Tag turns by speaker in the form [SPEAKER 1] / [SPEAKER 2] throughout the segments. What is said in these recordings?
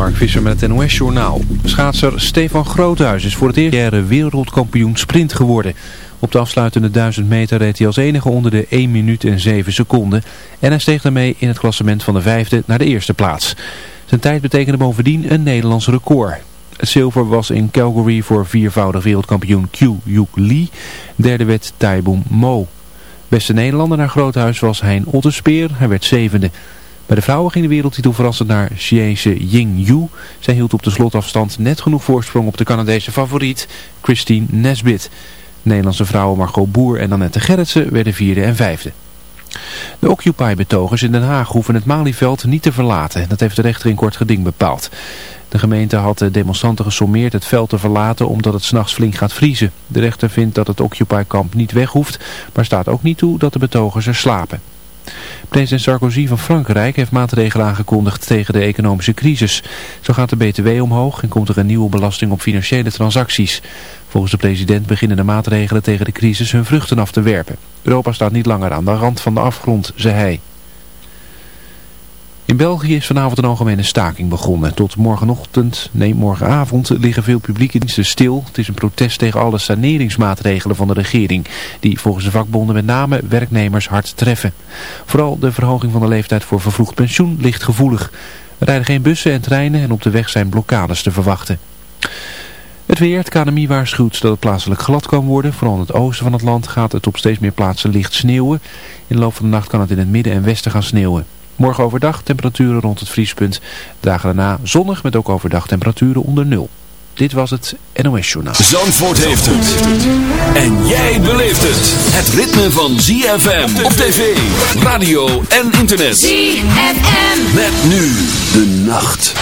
[SPEAKER 1] Mark Visser met het NOS-journaal. Schaatser Stefan Groothuis is voor het eerst wereldkampioen sprint geworden. Op de afsluitende 1000 meter reed hij als enige onder de 1 minuut en 7 seconden. En hij steeg daarmee in het klassement van de vijfde naar de eerste plaats. Zijn tijd betekende bovendien een Nederlands record. Zilver was in Calgary voor viervoudig wereldkampioen Q Yuk Lee. Derde werd Taiboom Mo. Beste Nederlander naar Groothuis was Hein Otterspeer. Hij werd zevende. Bij de vrouwen ging de wereldtitel verrassend naar Chinese Ying Yu. Zij hield op de slotafstand net genoeg voorsprong op de Canadese favoriet Christine Nesbit. Nederlandse vrouwen Margot Boer en Annette Gerritsen werden vierde en vijfde. De Occupy-betogers in Den Haag hoeven het Malieveld niet te verlaten. Dat heeft de rechter in kort geding bepaald. De gemeente had de demonstranten gesommeerd het veld te verlaten omdat het s'nachts flink gaat vriezen. De rechter vindt dat het Occupy-kamp niet weg hoeft, maar staat ook niet toe dat de betogers er slapen. President Sarkozy van Frankrijk heeft maatregelen aangekondigd tegen de economische crisis. Zo gaat de BTW omhoog en komt er een nieuwe belasting op financiële transacties. Volgens de president beginnen de maatregelen tegen de crisis hun vruchten af te werpen. Europa staat niet langer aan de rand van de afgrond, zei hij. In België is vanavond een algemene staking begonnen. Tot morgenochtend, nee morgenavond liggen veel publieke diensten stil. Het is een protest tegen alle saneringsmaatregelen van de regering. Die volgens de vakbonden met name werknemers hard treffen. Vooral de verhoging van de leeftijd voor vervroegd pensioen ligt gevoelig. Er rijden geen bussen en treinen en op de weg zijn blokkades te verwachten. Het weer, het KNMI waarschuwt dat het plaatselijk glad kan worden. Vooral in het oosten van het land gaat het op steeds meer plaatsen licht sneeuwen. In de loop van de nacht kan het in het midden en westen gaan sneeuwen. Morgen overdag temperaturen rond het vriespunt. Dagen daarna zonnig met ook overdag temperaturen onder nul. Dit was het NOS Journaal.
[SPEAKER 2] Zandvoort heeft het. En jij beleeft het. Het ritme van ZFM op tv, radio en internet.
[SPEAKER 3] ZFM.
[SPEAKER 2] Met nu de nacht.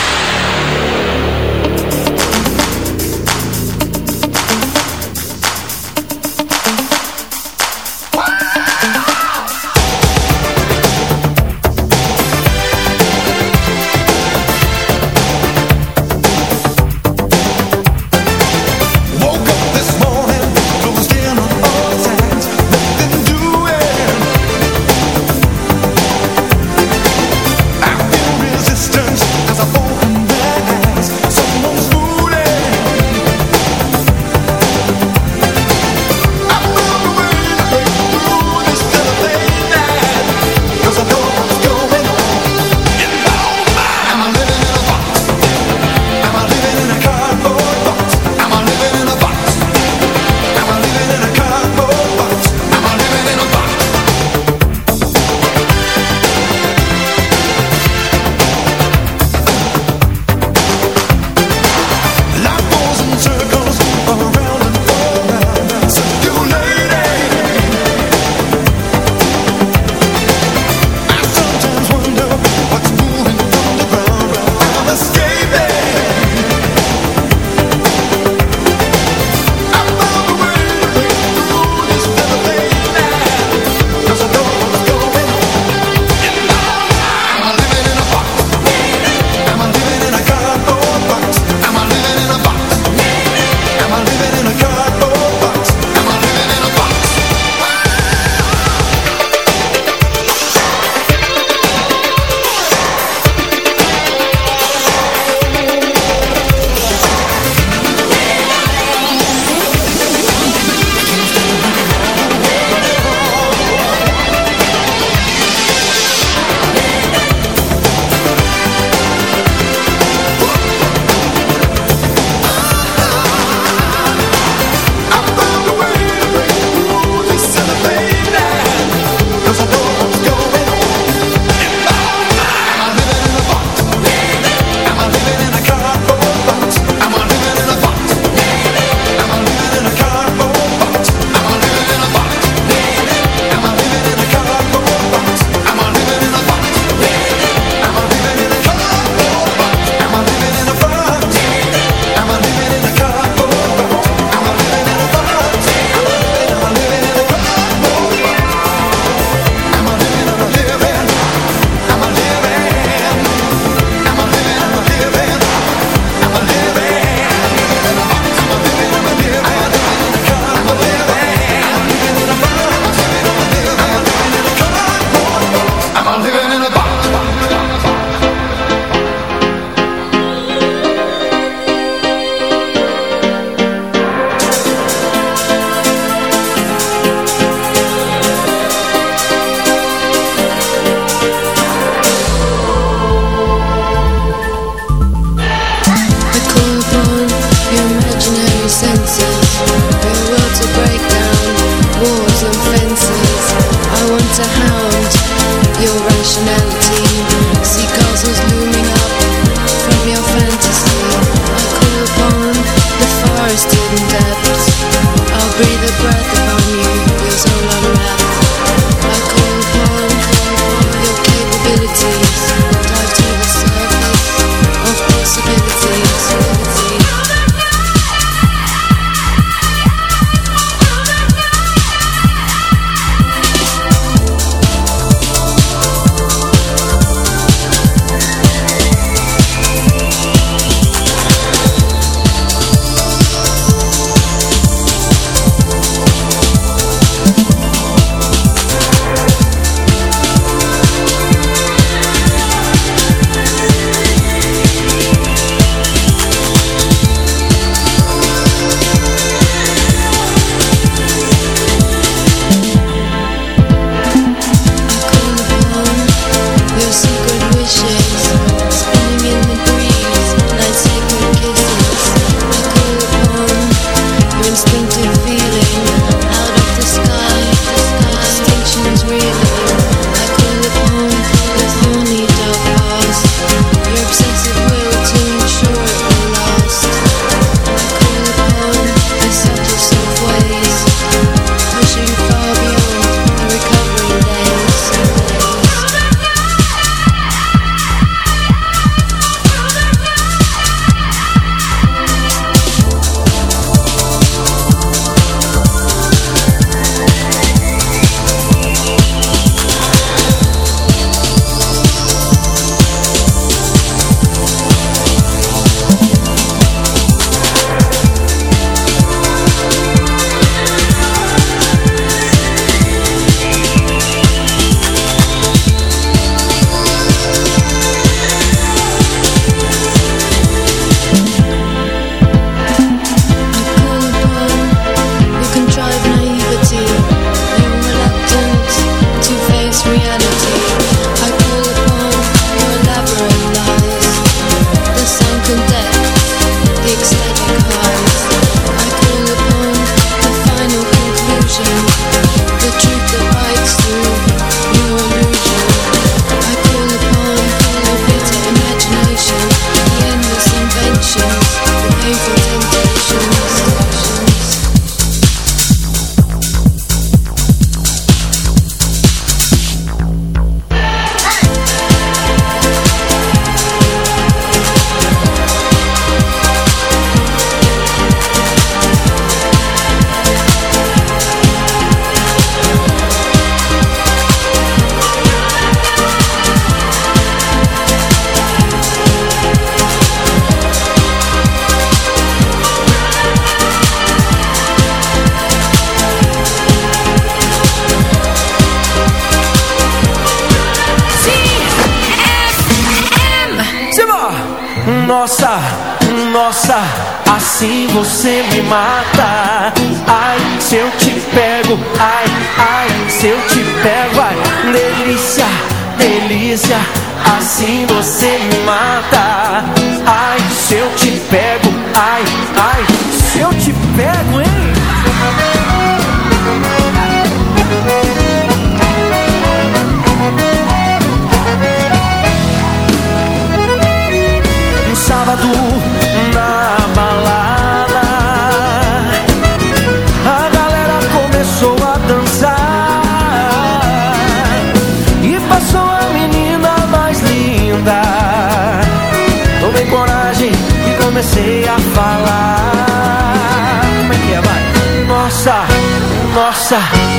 [SPEAKER 3] 在。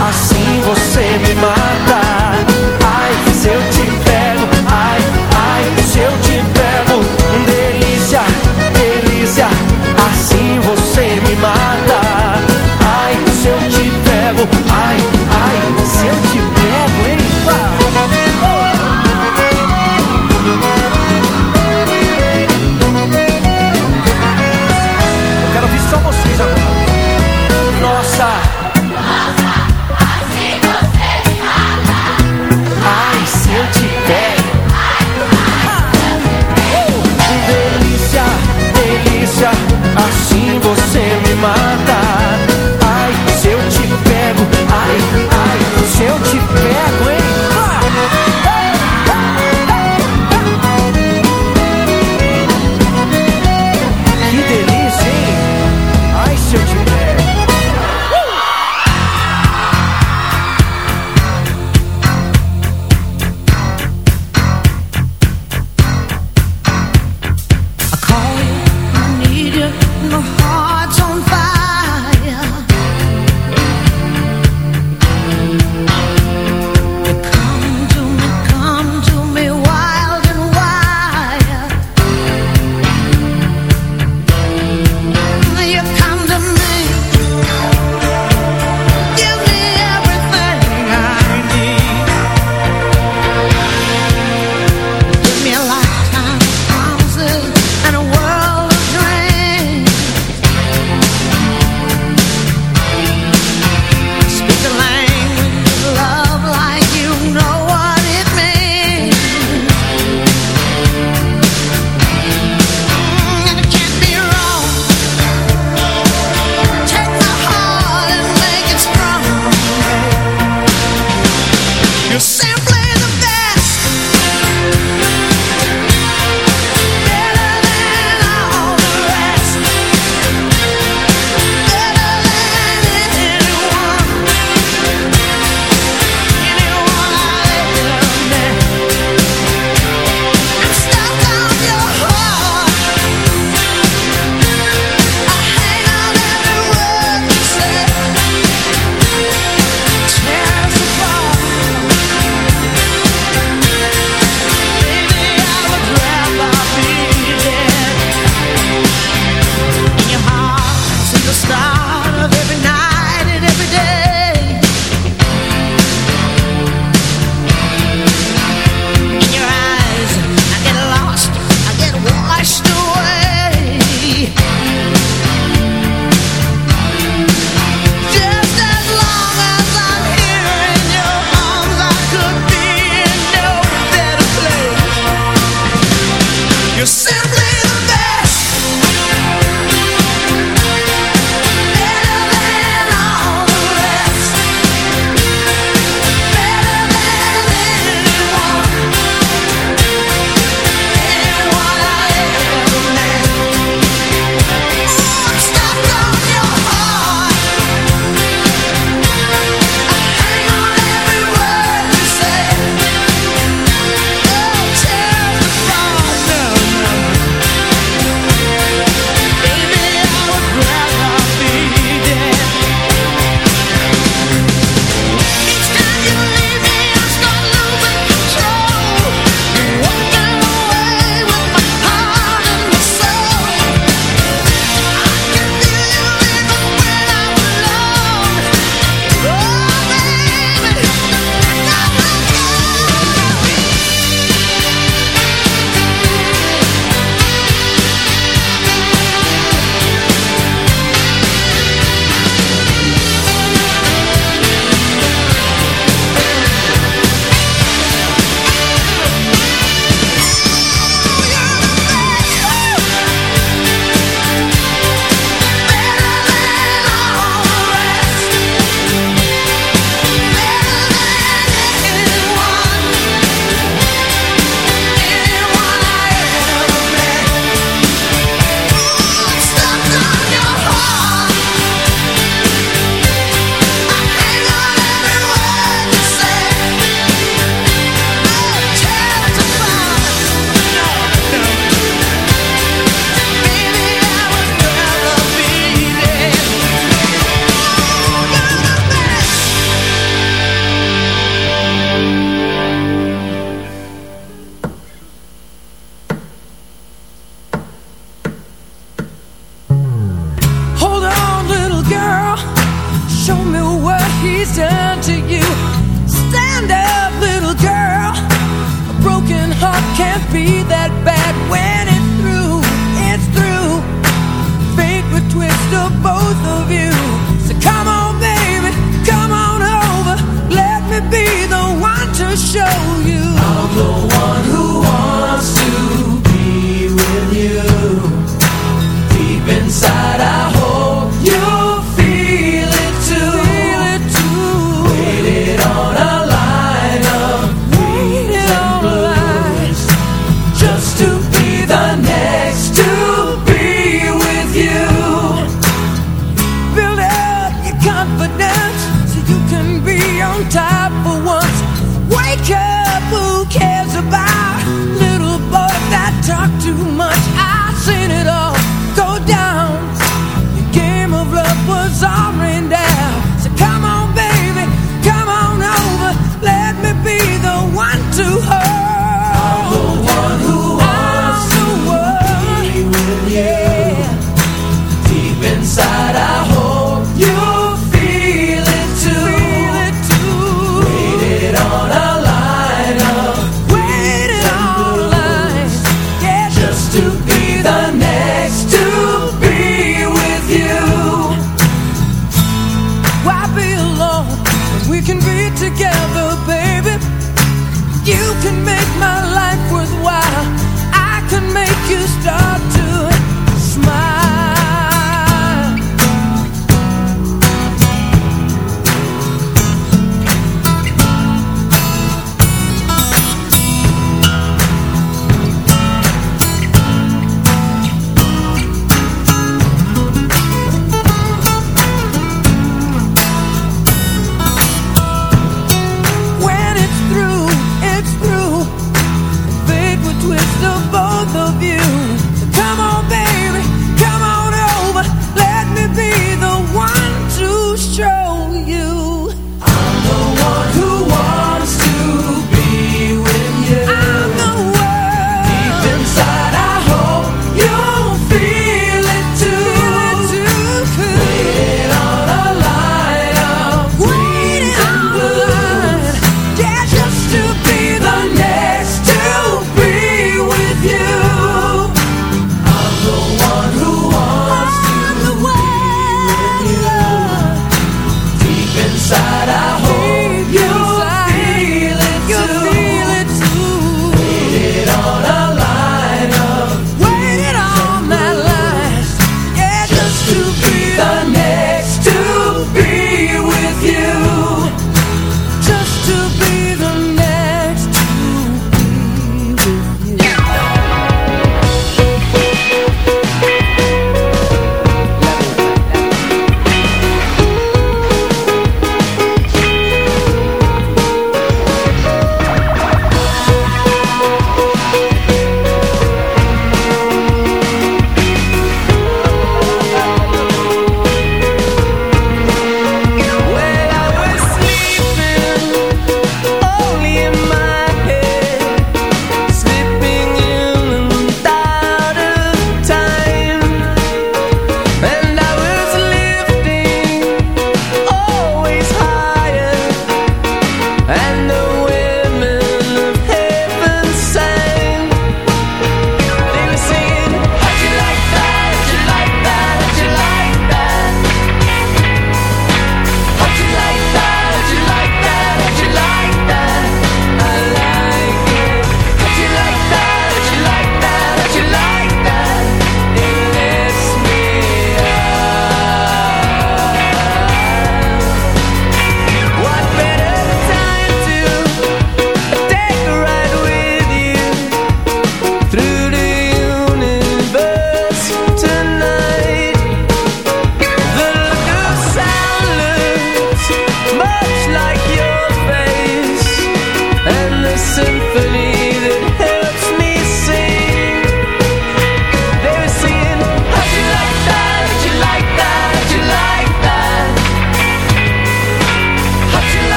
[SPEAKER 3] Assim você me mata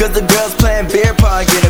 [SPEAKER 3] Cause the girls playing beer pong, get